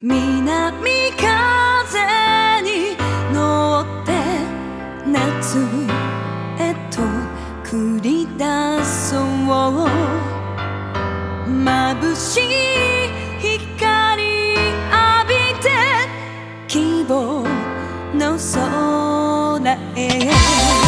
南風に乗って夏へと繰り出そう眩しい光浴びて希望の空へ。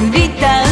invita